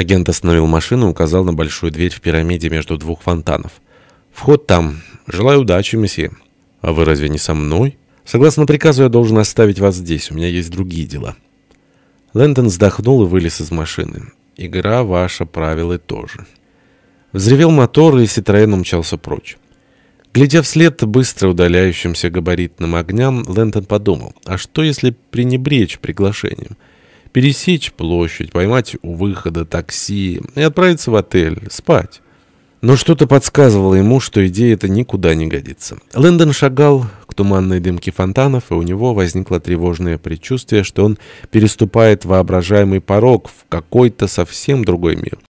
Агент остановил машину и указал на большую дверь в пирамиде между двух фонтанов. «Вход там. Желаю удачи, месье». «А вы разве не со мной?» «Согласно приказу, я должен оставить вас здесь. У меня есть другие дела». Лэндон вздохнул и вылез из машины. «Игра ваша, правила тоже». Взревел мотор, и Ситроен умчался прочь. Глядя вслед быстро удаляющимся габаритным огням, Лэнтон подумал, а что если пренебречь приглашением? Пересечь площадь, поймать у выхода такси и отправиться в отель, спать. Но что-то подсказывало ему, что идея эта никуда не годится. Лэндон шагал к туманной дымке фонтанов, и у него возникло тревожное предчувствие, что он переступает воображаемый порог в какой-то совсем другой мир.